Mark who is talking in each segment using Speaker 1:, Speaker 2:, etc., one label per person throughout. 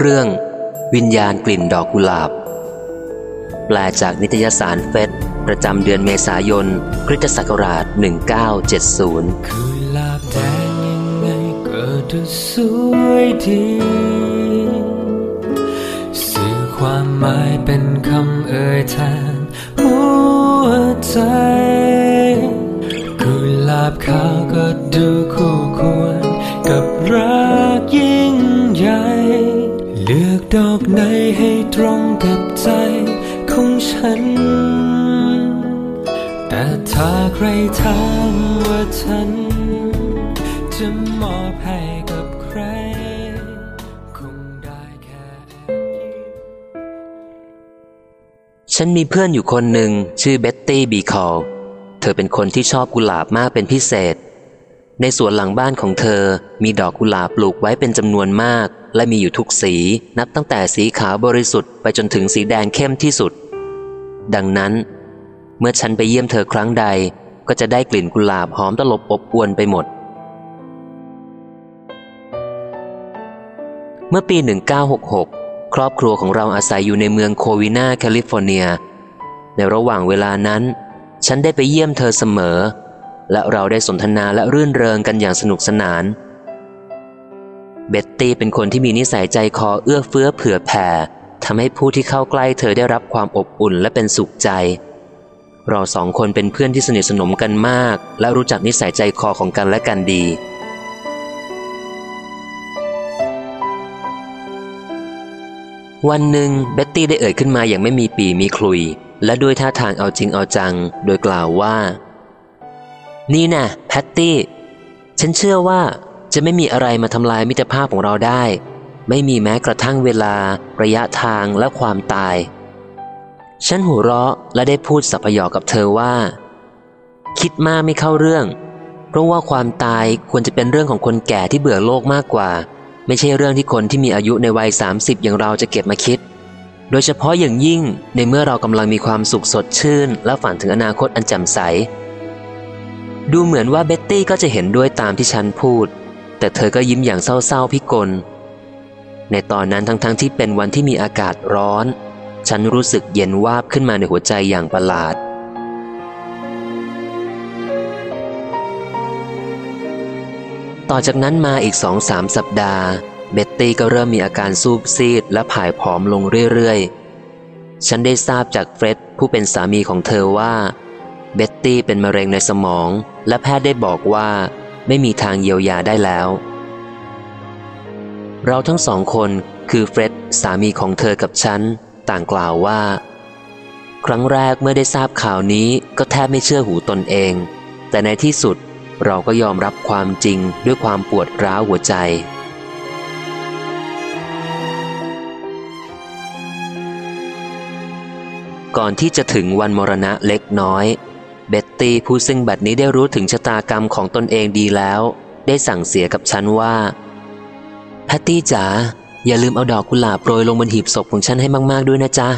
Speaker 1: เรื่อง วิญญาณกลิ่นดอกกุหลาบ แปลจากนิตยสารเฟสประจำเดือนเมษายนคริสตศักราช 1970
Speaker 2: กุหลาบแดงยังไงก็ดูสวยดีสื่อความหมายเป็นคำเอ่ยแทนหัวใจ ดอกไหนให้ตรงกับใจของฉัน แต่ถ้าใครถามว่าฉัน จะมอบให้กับใคร คงได้แค่
Speaker 1: ฉันมีเพื่อนอยู่คนหนึ่งชื่อเบ็ตตี้บีคอลเธอเป็นคนที่ชอบกุหลาบมากเป็นพิเศษ ในสวนหลังบ้านของเธอมีดอกกุหลาบปลูกไว้เป็นจำนวนมาก และมีอยู่ทุกสีนับตั้งแต่สีขาวบริสุทธิ์ไปจนถึงสีแดงเข้มที่สุด ดังนั้น เมื่อฉันไปเยี่ยมเธอครั้งใด ก็จะได้กลิ่นกุหลาบหอมตลบอบอวนไปหมด เมื่อปี 1966 ครอบครัวของเราอาศัยอยู่ในเมืองโควินาแคลิฟอร์เนีย ในระหว่างเวลานั้น ฉันได้ไปเยี่ยมเธอเสมอ และเราได้สนทนาและรื่นเริงกันอย่างสนุกสนาน เบ็ตตี้เป็นคนที่มีนิสัยใจคอเอื้อเฟื้อเผื่อแผ่ทำให้ผู้ที่เข้าใกล้เธอได้รับความอบอุ่นและเป็นสุขใจ เราสองคนเป็นเพื่อนที่สนิทสนมกันมาก และรู้จักนิสัยใจคอของกันและกันดีวันหนึ่งเบ็ตตี้ได้เอ่ยขึ้นมาอย่างไม่มีปี่มีขลุ่ย และด้วยท่าทางเอาจริงเอาจัง โดยกล่าวว่า นี่นะแพตตี้ ฉันเชื่อว่าจะไม่มีอะไรมาทำลายมิตรภาพของเราได้ ไม่มีแม้กระทั่งเวลา ระยะทางและความตาย ฉันหัวเราะและได้พูดสัพยอกกับเธอว่า คิดมากไม่เข้าเรื่อง เพราะว่าความตายควรจะเป็นเรื่องของคนแก่ที่เบื่อโลกมากกว่า ไม่ใช่เรื่องที่คนที่มีอายุในวัย 30 อย่างเราจะเก็บมาคิด โดยเฉพาะอย่างยิ่งในเมื่อเรากำลังมีความสุขสดชื่น และฝันถึงอนาคตอันแจ่มใส ดูเหมือนว่าเบ็ตตี้ก็จะเห็นด้วยตามที่ฉันพูด แต่เธอก็ยิ้มอย่างเศร้าๆพิกล ในตอนนั้นทั้งๆทที่เป็นวันที่มีอากาศร้อน ฉันรู้สึกเย็นวาบขึ้นมาในหัวใจอย่างประหลาด ต่อจากนั้นมาอีกสองสามสัปดาห์ เบ็ตตี้ก็เริ่มมีอาการซูบซีดและผายผอมลงเรื่อยๆ ฉันได้ทราบจากเฟร็ดผู้เป็นสามีของเธอว่า เบ็ตตี้เป็นมะเร็งในสมอง และแพทย์ได้บอกว่าไม่มีทางเยียวยาได้แล้ว เราทั้งสองคนคือเฟร็ดสามีของเธอกับฉัน ต่างกล่าวว่า ครั้งแรกเมื่อได้ทราบข่าวนี้ก็แทบไม่เชื่อหูตนเอง แต่ในที่สุดเราก็ยอมรับความจริงด้วยความปวดร้าวหัวใจก่อนที่จะถึงวันมรณะเล็กน้อย เบ็ตตี้ผู้ซึ่งบัดนี้ได้รู้ถึงชะตากรรมของตนเองดีแล้ว ได้สั่งเสียกับฉันว่าแพตตี้จ๋าอย่าลืมเอาดอกกุหลาบโปรยลงบนหีบศพของฉันให้มาก ๆ ด้วยนะจ๊ะ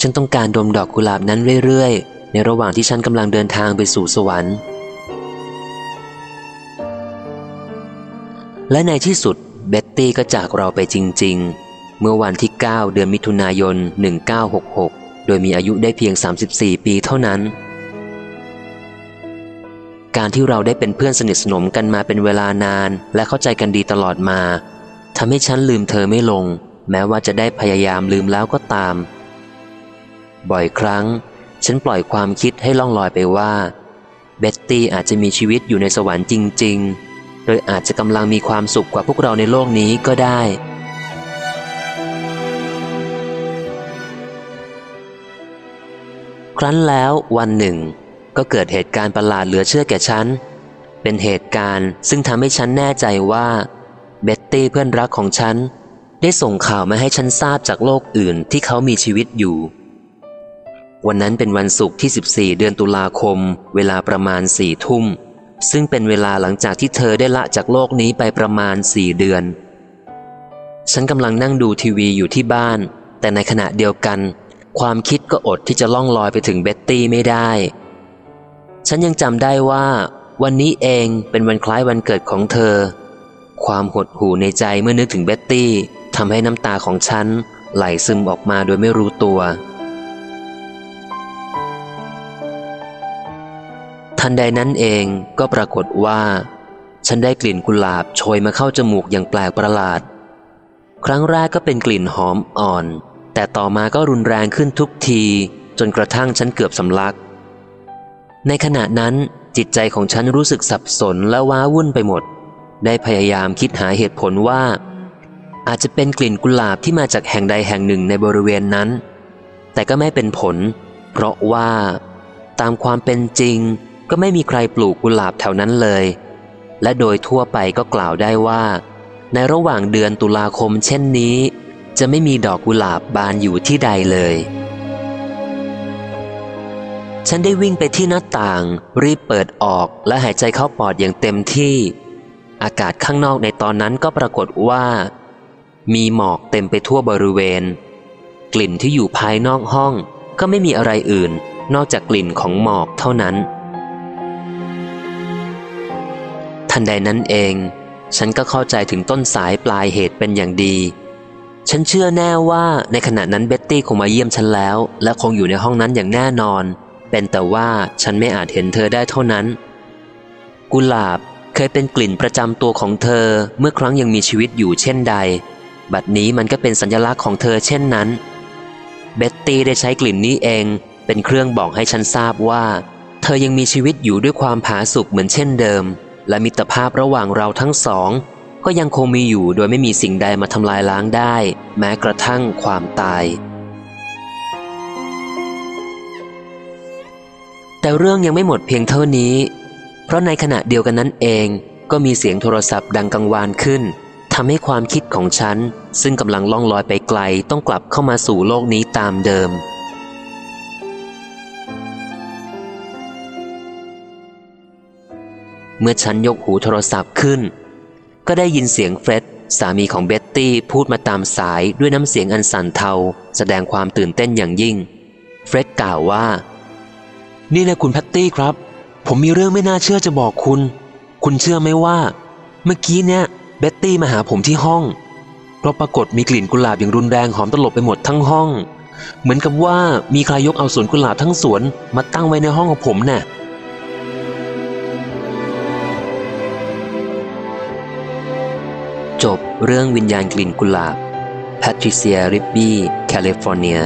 Speaker 1: ฉันต้องการดมดอกกุหลาบนั้นเรื่อย ๆ ในระหว่างที่ฉันกำลังเดินทางไปสู่สวรรค์ และในที่สุดเบ็ตตี้ก็จากเราไปจริง ๆ เมื่อวันที่ 9 เดือนมิถุนายน 1966 โดยมีอายุได้เพียง 34 ปีเท่านั้น การที่เราได้เป็นเพื่อนสนิทสนมกันมาเป็นเวลานาน และเข้าใจกันดีตลอดมาทำให้ฉันลืมเธอไม่ลง แม้ว่าจะได้พยายามลืมแล้วก็ตาม บ่อยครั้ง ฉันปล่อยความคิดให้ล่องลอยไปว่า เบ็ตตี้อาจจะมีชีวิตอยู่ในสวรรค์จริง ๆ โดยอาจจะกำลังมีความสุขกว่าพวกเราในโลกนี้ก็ได้ ครั้นแล้ววันหนึ่ง ก็เกิดเหตุการณ์ประหลาดเหลือเชื่อแก่ฉัน เป็นเหตุการณ์ซึ่งทำให้ฉันแน่ใจว่าเบ็ตตี้เพื่อนรักของฉัน ได้ส่งข่าวมาให้ฉันทราบจากโลกอื่นที่เขามีชีวิตอยู่ วันนั้นเป็นวันศุกร์ที่ 14 เดือนตุลาคม เวลาประมาณสี่ทุ่ม ซึ่งเป็นเวลาหลังจากที่เธอได้ละจากโลกนี้ไปประมาณสี่เดือน ฉันกำลังนั่งดูทีวีอยู่ที่บ้าน แต่ในขณะเดียวกัน ความคิดก็อดที่จะล่องลอยไปถึงเบ็ตตี้ไม่ได้ ฉันยังจำได้ว่า วันนี้เองเป็นวันคล้ายวันเกิดของเธอ ความหดหู่ในใจเมื่อนึกถึงเบ็ตตี้ทำให้น้ำตาของฉันไหลซึมออกมาโดยไม่รู้ตัว ทันใดนั้นเองก็ปรากฏว่า ฉันได้กลิ่นกุหลาบโชยมาเข้าจมูกอย่างแปลกประหลาด ครั้งแรกก็เป็นกลิ่นหอมอ่อน แต่ต่อมาก็รุนแรงขึ้นทุกที จนกระทั่งฉันเกือบสำลัก ในขณะนั้นจิตใจของฉันรู้สึกสับสนและว้าวุ่นไปหมด ได้พยายามคิดหาเหตุผลว่า อาจจะเป็นกลิ่นกุหลาบที่มาจากแห่งใดแห่งหนึ่งในบริเวณนั้น แต่ก็ไม่เป็นผล เพราะว่า ตามความเป็นจริง ก็ไม่มีใครปลูกกุหลาบแถวนั้นเลย และโดยทั่วไปก็กล่าวได้ว่า ในระหว่างเดือนตุลาคมเช่นนี้ จะไม่มีดอกกุหลาบบานอยู่ที่ใดเลย ฉันได้วิ่งไปที่หน้าต่าง รีบเปิดออกและหายใจเข้าปอดอย่างเต็มที่ อากาศข้างนอกในตอนนั้นก็ปรากฏว่า มีหมอกเต็มไปทั่วบริเวณ กลิ่นที่อยู่ภายนอกห้องก็ไม่มีอะไรอื่น นอกจากกลิ่นของหมอกเท่านั้น ทันใดนั้นเอง ฉันก็เข้าใจถึงต้นสายปลายเหตุเป็นอย่างดี ฉันเชื่อแน่ว่าในขณะนั้นเบ็ตตี้คงมาเยี่ยมฉันแล้ว และคงอยู่ในห้องนั้นอย่างแน่นอน เป็นแต่ว่าฉันไม่อาจเห็นเธอได้เท่านั้น กุหลาบเคยเป็นกลิ่นประจำตัวของเธอเมื่อครั้งยังมีชีวิตอยู่เช่นใด บัดนี้มันก็เป็นสัญลักษณ์ของเธอเช่นนั้น เบ็ตตี้ได้ใช้กลิ่นนี้เอง เป็นเครื่องบอกให้ฉันทราบว่า เธอยังมีชีวิตอยู่ด้วยความผาสุกเหมือนเช่นเดิม และมิตรภาพระหว่างเราทั้งสอง ก็ยังคงมีอยู่โดยไม่มีสิ่งใดมาทำลายล้างได้ แม้กระทั่งความตาย แต่เรื่องยังไม่หมดเพียงเท่านี้ เพราะในขณะเดียวกันนั้นเองก็มีเสียงโทรศัพท์ดังกังวานขึ้นทำให้ความคิดของฉัน ซึ่งกำลังล่องลอยไปไกลต้องกลับเข้ามาสู่โลกนี้ตามเดิม เมื่อฉันยกหูโทรศัพท์ขึ้น ก็ได้ยินเสียงเฟร็ดสามีของเบ็ตตี้พูดมาตามสายด้วยน้ำเสียงอันสั่นเทา แสดงความตื่นเต้นอย่างยิ่ง เฟร็ดกล่าวว่า นี่นะคุณแพตตี้ครับ ผมมีเรื่องไม่น่าเชื่อจะบอกคุณ คุณเชื่อไหมว่า เมื่อกี้เนี่ยเบ็ตตี้มาหาผมที่ห้อง เพราะปรากฏมีกลิ่นกุหลาบอย่างรุนแรงหอมตลบไปหมดทั้งห้อง เหมือนกับว่ามีใครยกเอาสวนกุหลาบทั้งสวนมาตั้งไว้ในห้องของผมน่ะจบเรื่องวิญญาณกลิ่นกุหลาบแพทริเซียริบบี้แคลิฟอร์เนีย